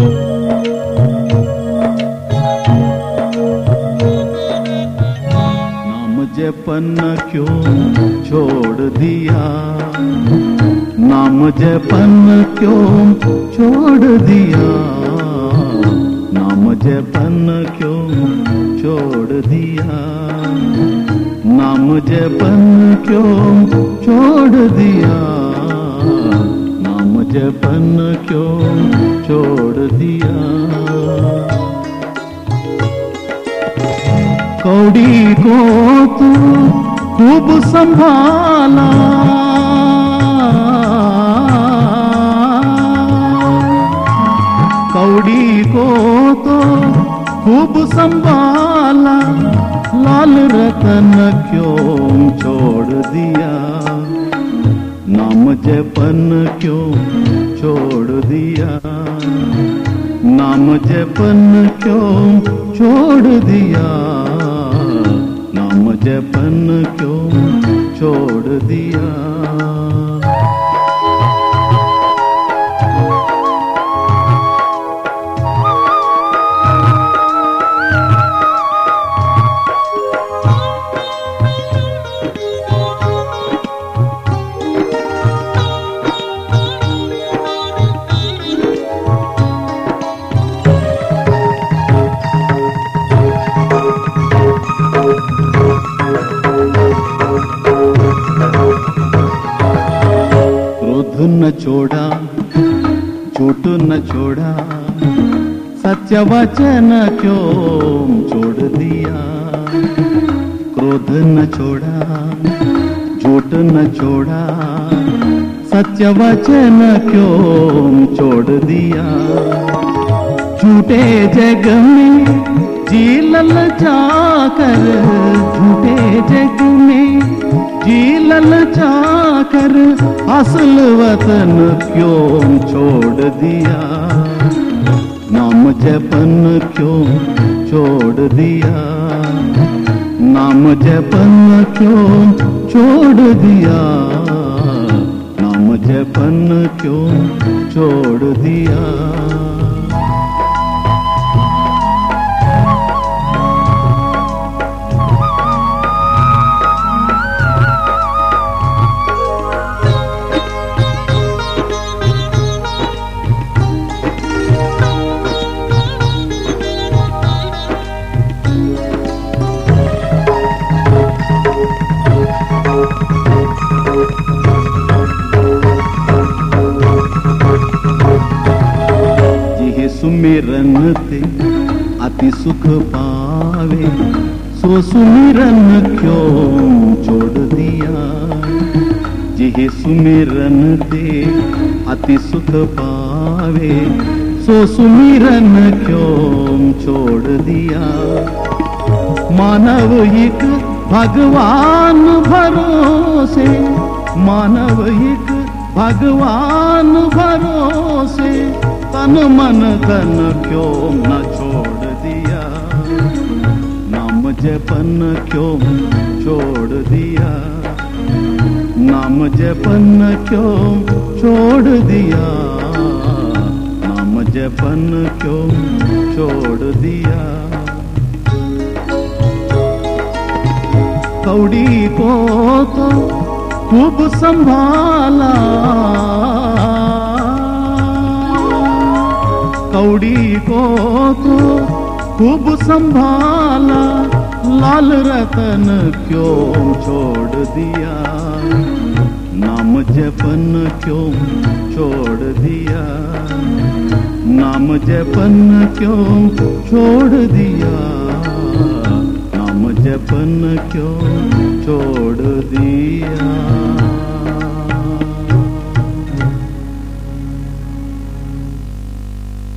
नाम जपन क्यों छोड़ दिया? नाम जपन क्यों छोड़ दिया? नाम जपन क्यों छोड़ दिया? नाम जपन क्यों छोड़ दिया? जपन क्यों छोड़ दिया? कौड़ी को तू खूब संभाला। कौड़ी को तो खूब संभाला, लाल रतन क्यों छोड़ दिया? जपन क्यों छोड़ दिया? नाम जपन क्यों छोड़ दिया? नाम जपन क्यों छोड़ दिया? क्रोध न छोड़ा, झूठ न छोड़ा, सत्य वचन क्यों छोड़ दिया? क्रोध न छोड़ा, झूठ न छोड़ा, सत्य वचन क्यों छोड़ दिया? झूठे जग में जी ललचा कर झूठे जग में जी ललचा कर असल वतन क्यों छोड़ दिया? नाम जपन क्यों छोड़ दिया? नाम जपन क्यों छोड़ दिया? नाम जपन क्यों छोड़ दिया? सुमिरन ते अति सुख पावे। सो सुमिरन क्यों छोड़ दिया? जिहे सुमिरन ते अति सुख पावे, सो सुमिरन क्यों छोड़ दिया? मानव एक भगवान भरोसे, मानव एक भगवान भरोसे। तन मन धन क्यों न छोड़ दिया? नाम जपन क्यों छोड़ दिया? नाम जपन क्यों छोड़ दिया? नाम जपन क्यों छोड़ दिया? कौड़ी को तो खूब संभाला। को तो खूब संभाला, लाल रतन क्यों छोड़ दिया? नाम जपन क्यों छोड़ दिया? नाम जपन क्यों छोड़ दिया? नाम जपन क्यों